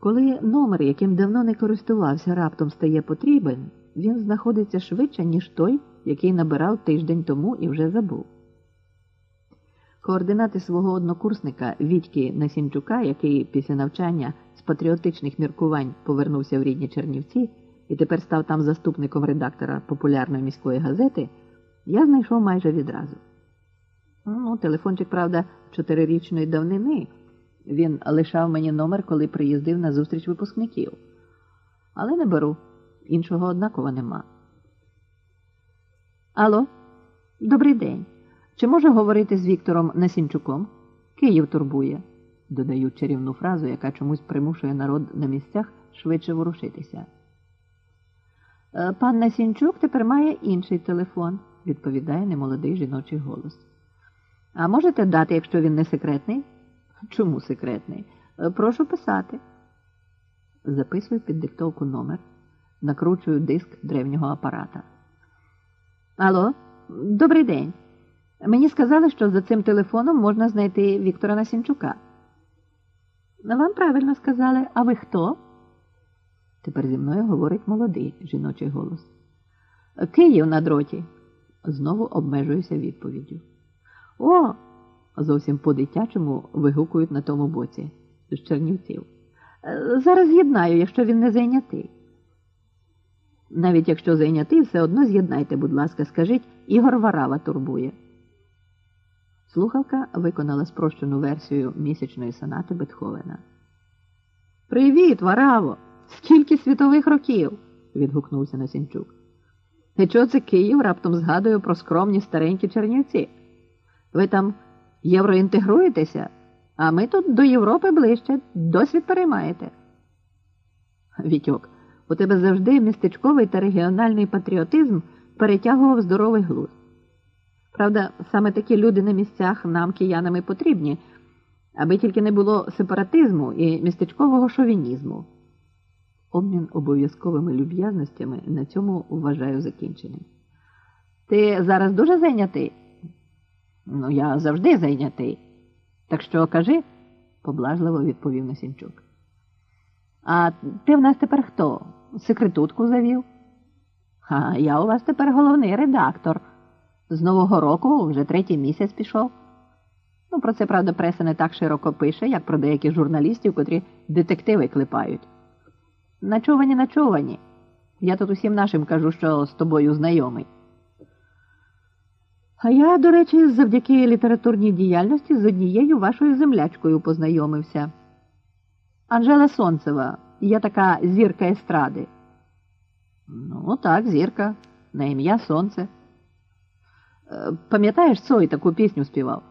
Коли номер, яким давно не користувався, раптом стає потрібен, він знаходиться швидше, ніж той, який набирав тиждень тому і вже забув. Координати свого однокурсника Вітьки Насінчука, який після навчання з патріотичних міркувань повернувся в рідні Чернівці і тепер став там заступником редактора популярної міської газети, я знайшов майже відразу. Ну, телефончик, правда, чотирирічної давнини. Він лишав мені номер, коли приїздив на зустріч випускників. Але не беру, іншого однаково нема. Алло, добрий день. Чи можу говорити з Віктором Насінчуком? Київ турбує, додаю чарівну фразу, яка чомусь примушує народ на місцях швидше ворушитися. «Е, Пан Насінчук тепер має інший телефон, відповідає немолодий жіночий голос. А можете дати, якщо він не секретний? Чому секретний? «Е, Прошу писати. Записую під диктовку номер, накручую диск древнього апарата. Алло, добрий день. Мені сказали, що за цим телефоном можна знайти Віктора Насінчука. Вам правильно сказали, а ви хто? Тепер зі мною говорить молодий жіночий голос. Київ на дроті. Знову обмежуюся відповіддю. О, зовсім по-дитячому вигукують на тому боці з Чернівців. «Е, Зараз з'єднаю, якщо він не зайнятий. Навіть якщо зайнятий, все одно з'єднайте, будь ласка, скажіть, Ігор Варава турбує. Слухавка виконала спрощену версію місячної сонати Бетховена. Привіт, Вараво! Скільки світових років? відгукнувся Насінчук. І чого це Київ раптом згадує про скромні старенькі Чернівці? Ви там євроінтегруєтеся, а ми тут до Європи ближче, досвід переймаєте. Вітьок, у тебе завжди містечковий та регіональний патріотизм перетягував здоровий глузд. Правда, саме такі люди на місцях нам, киянами, потрібні, аби тільки не було сепаратизму і містечкового шовінізму. Обмін обов'язковими люб'язностями на цьому вважаю закінченим. Ти зараз дуже зайнятий? Ну, я завжди зайнятий. Так що кажи, поблажливо відповів Насінчук. А ти в нас тепер хто? Секретутку завів? А я у вас тепер головний редактор. З Нового року вже третій місяць пішов. Ну, про це, правда, преса не так широко пише, як про деяких журналістів, котрі детективи клепають. Начувані, начувані. Я тут усім нашим кажу, що з тобою знайомий. А я, до речі, завдяки літературній діяльності з однією вашою землячкою познайомився. Анжела Сонцева, я така зірка естради. Ну, так, зірка, на ім'я Сонце. Е, Пам'ятаєш, Цой таку пісню співав?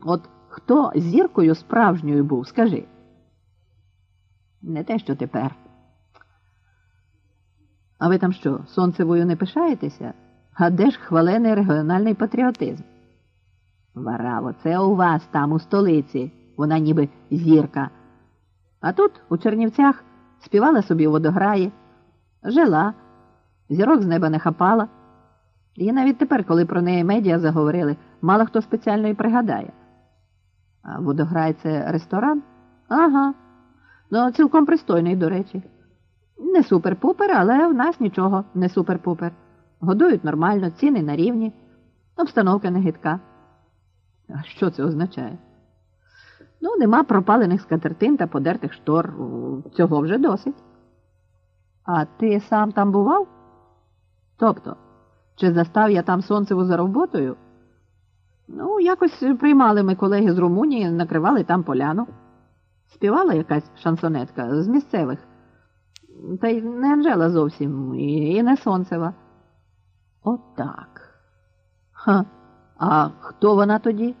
От хто зіркою справжньою був, скажи. Не те, що тепер. А ви там що, сонцевою не пишаєтеся? А де ж хвалений регіональний патріотизм? Вараво, це у вас там, у столиці, вона ніби зірка. А тут, у Чернівцях, співала собі водограї, жила, зірок з неба не хапала. І навіть тепер, коли про неї медіа заговорили, мало хто спеціально і пригадає. А водограй це ресторан? Ага. Ну, цілком пристойний, до речі. Не супер-пупер, але в нас нічого не супер-пупер. Годують нормально, ціни на рівні, обстановка не гидка. А що це означає? Ну, нема пропалених скатертин та подертих штор. Цього вже досить. А ти сам там бував? Тобто, чи застав я там сонцеву за роботою? Ну, якось приймали ми колеги з Румунії, накривали там поляну. Співала якась шансонетка з місцевих. Та й не Анжела зовсім, і не Сонцева. Отак. Ха, а хто вона тоді?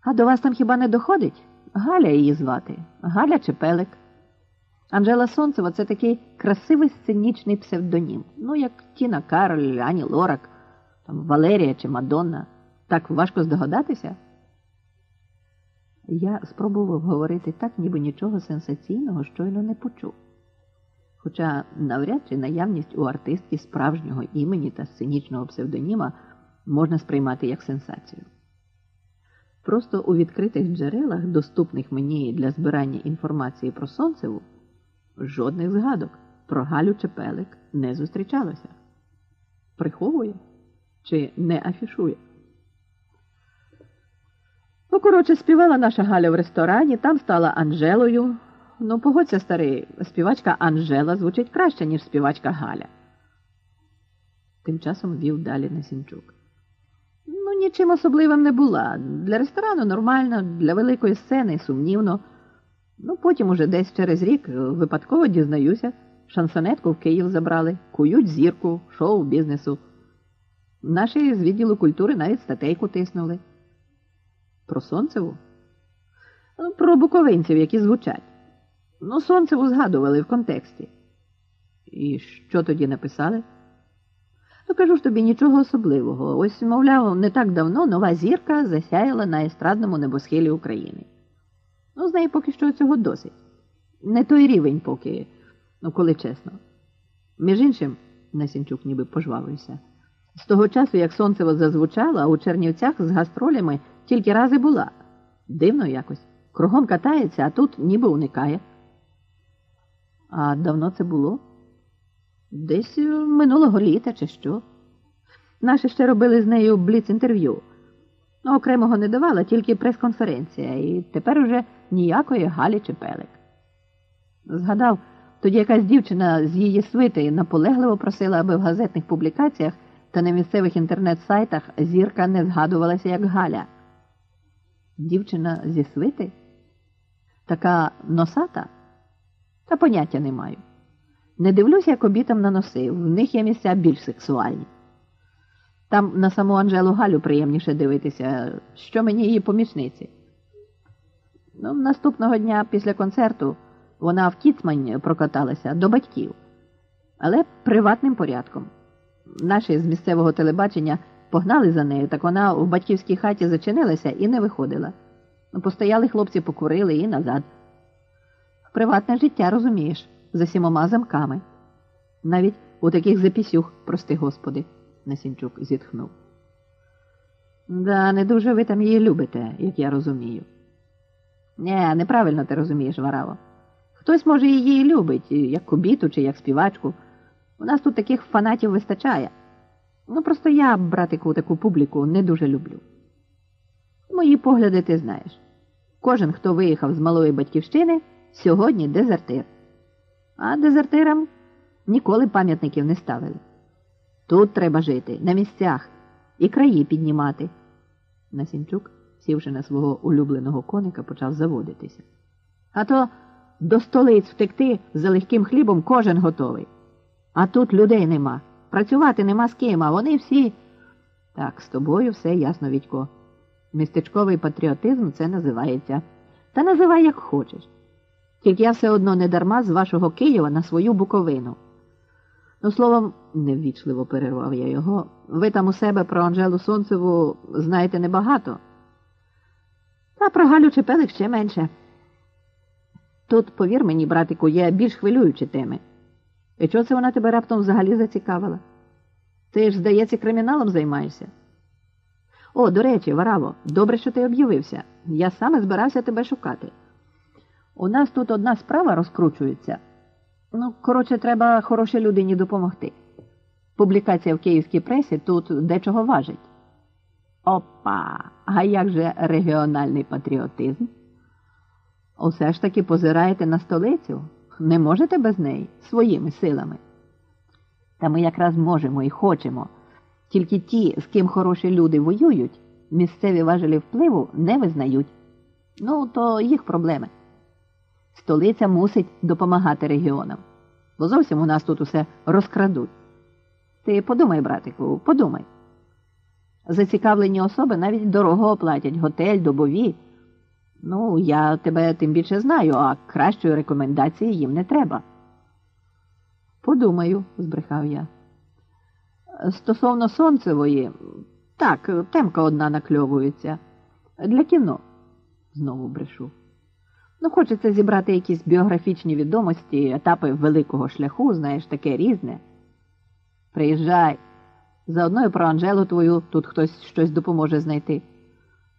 А до вас там хіба не доходить? Галя її звати, Галя Чепелик. Анжела Сонцева це такий красивий сценічний псевдонім. Ну, як Тіна Кароль, Ані Лорак, там Валерія чи Мадонна. Так важко здогадатися? Я спробував говорити так, ніби нічого сенсаційного щойно не почув. Хоча навряд чи наявність у артистки справжнього імені та сценічного псевдоніма можна сприймати як сенсацію. Просто у відкритих джерелах, доступних мені для збирання інформації про Сонцеву, жодних згадок про Галю Чепелик не зустрічалося. Приховує чи не афішує. Ну, коротше, співала наша Галя в ресторані, там стала Анжелою. Ну, погодься, старий, співачка Анжела звучить краще, ніж співачка Галя. Тим часом вів далі Насінчук. Ну, нічим особливим не була. Для ресторану нормально, для великої сцени сумнівно. Ну, потім уже десь через рік випадково дізнаюся, шансонетку в Київ забрали, кують зірку, шоу бізнесу. Наші з відділу культури навіть статейку тиснули. Про Сонцеву? Ну, Про буковинців, які звучать. Ну, Сонцеву згадували в контексті. І що тоді написали? Ну, кажу ж тобі нічого особливого. Ось, мовляв, не так давно нова зірка засяяла на естрадному небосхилі України. Ну, з неї поки що цього досить. Не той рівень поки, ну, коли чесно. Між іншим, Насінчук ніби пожвавився. З того часу, як сонцево зазвучало, у Чернівцях з гастролями тільки рази була. Дивно якось. Кругом катається, а тут ніби уникає. А давно це було? Десь минулого літа чи що. Наші ще робили з нею бліц-інтерв'ю. Окремого не давала, тільки прес-конференція, і тепер уже ніякої Галі чи Пелик. Згадав, тоді якась дівчина з її свити наполегливо просила, аби в газетних публікаціях та на місцевих інтернет-сайтах зірка не згадувалася як Галя. Дівчина зі свити? Така носата? Та поняття не маю. Не дивлюся, як обітам на носи, в них є місця більш сексуальні. Там на саму Анжелу Галю приємніше дивитися, що мені її помічниці. Ну, Наступного дня після концерту вона в Кіцмань прокаталася до батьків, але приватним порядком. Наші з місцевого телебачення погнали за нею, так вона в батьківській хаті зачинилася і не виходила. Постояли хлопці, покурили і назад. Приватне життя, розумієш, за сімома замками. Навіть у таких запісюх, прости господи, Насінчук зітхнув. Да, не дуже ви там її любите, як я розумію. Нє, неправильно ти розумієш, Вараво. Хтось, може, її любить, як кубіту чи як співачку. У нас тут таких фанатів вистачає. Ну, просто я, братику, таку публіку не дуже люблю. Мої погляди ти знаєш. Кожен, хто виїхав з малої батьківщини, сьогодні дезертир. А дезертирам ніколи пам'ятників не ставили. Тут треба жити, на місцях, і краї піднімати. Насінчук, сівши на свого улюбленого коника, почав заводитися. А то до столиць втекти за легким хлібом кожен готовий. А тут людей нема. Працювати нема з ким, а вони всі. Так, з тобою все ясно, Відько. Містечковий патріотизм це називається. Та називай, як хочеш. Тільки я все одно не дарма з вашого Києва на свою буковину. Ну, словом, неввічливо перервав я його. Ви там у себе про Анжелу Сонцеву знаєте небагато. А про Галю Чепелик ще менше. Тут, повір мені, братику, є більш хвилюючі теми. І чого це вона тебе раптом взагалі зацікавила? Ти ж, здається, криміналом займаєшся. О, до речі, Вараво, добре, що ти об'явився. Я саме збирався тебе шукати. У нас тут одна справа розкручується. Ну, коротше, треба хорошій людині допомогти. Публікація в київській пресі тут дечого важить. Опа! А як же регіональний патріотизм? Усе ж таки позираєте на столицю? Не можете без неї своїми силами. Та ми якраз можемо і хочемо. Тільки ті, з ким хороші люди воюють, місцеві важелі впливу не визнають. Ну, то їх проблеми. Столиця мусить допомагати регіонам, бо зовсім у нас тут усе розкрадуть. Ти подумай, братику, подумай. Зацікавлені особи навіть дорого оплатять готель, добові. Ну, я тебе тим більше знаю, а кращої рекомендації їм не треба. Подумаю, збрехав я. Стосовно сонцевої, так, темка одна накльовується. Для кіно, знову брешу. Ну, хочеться зібрати якісь біографічні відомості, етапи великого шляху, знаєш, таке різне. Приїжджай. Заодно і про Анжелу твою тут хтось щось допоможе знайти.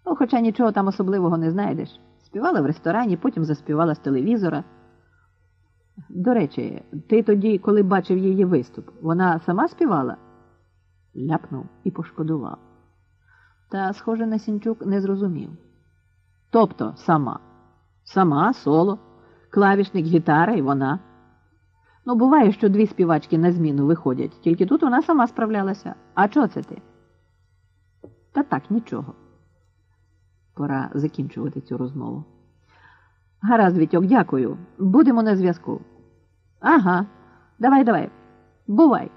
Ну, хоча нічого там особливого не знайдеш. Співала в ресторані, потім заспівала з телевізора. До речі, ти тоді, коли бачив її виступ, вона сама співала? ляпнув і пошкодував. Та, схоже, на Сінчук не зрозумів. Тобто сама. Сама, соло, клавішник, гітара і вона. Ну, буває, що дві співачки на зміну виходять, тільки тут вона сама справлялася. А чого це ти? Та так, нічого. Пора закінчувати цю розмову. Гаразд, Вітьок, дякую. Будемо на зв'язку. Ага, давай, давай. Бувай.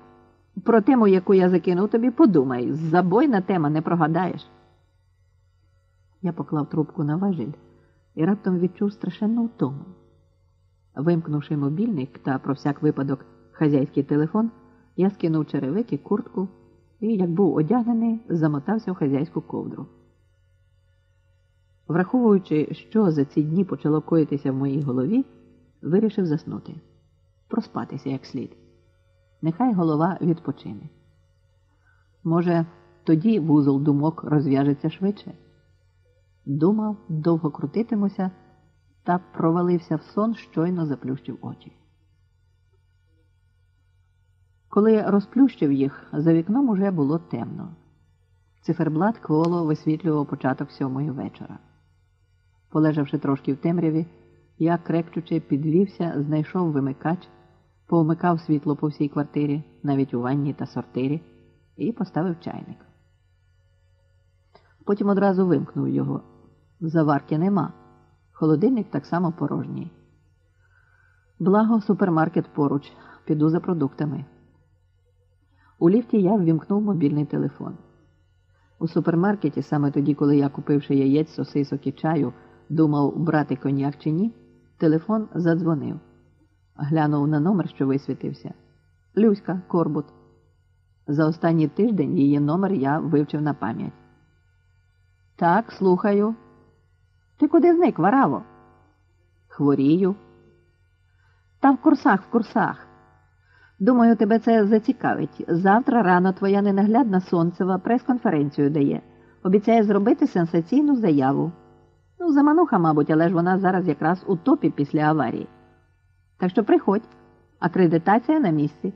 Про тему, яку я закинув тобі, подумай. Забойна тема не прогадаєш. Я поклав трубку на важіль і раптом відчув страшенну втому. Вимкнувши мобільник та про всяк випадок хазяйський телефон, я скинув черевики, куртку і, як був одягнений, замотався в хазяйську ковдру. Враховуючи, що за ці дні почало коїтися в моїй голові, вирішив заснути, проспатися як слід. Нехай голова відпочине. Може, тоді вузол думок розв'яжеться швидше. Думав, довго крутитимуся та провалився в сон, щойно заплющив очі. Коли розплющив їх, за вікном уже було темно. Циферблат кволо висвітлював початок сьомої вечора. Полежавши трошки в темряві, я, крекчучи, підвівся, знайшов вимикач, повмикав світло по всій квартирі, навіть у ванні та сортирі, і поставив чайник. Потім одразу вимкнув його. Заварки нема. Холодильник так само порожній. Благо, супермаркет поруч, піду за продуктами. У ліфті я ввімкнув мобільний телефон. У супермаркеті, саме тоді, коли я, купивши яєць, сосисок і чаю, думав, брати коньяк чи ні, телефон задзвонив. Глянув на номер, що висвітився. Люська Корбут. За останній тиждень її номер я вивчив на пам'ять. Так, слухаю. Ти куди зник, Вараво? Хворію. Та в курсах, в курсах. Думаю, тебе це зацікавить. Завтра рано твоя ненаглядна сонцева прес-конференцію дає. Обіцяє зробити сенсаційну заяву. Ну, замануха, мабуть, але ж вона зараз якраз у топі після аварії. Так що приходь, акредитація на місці.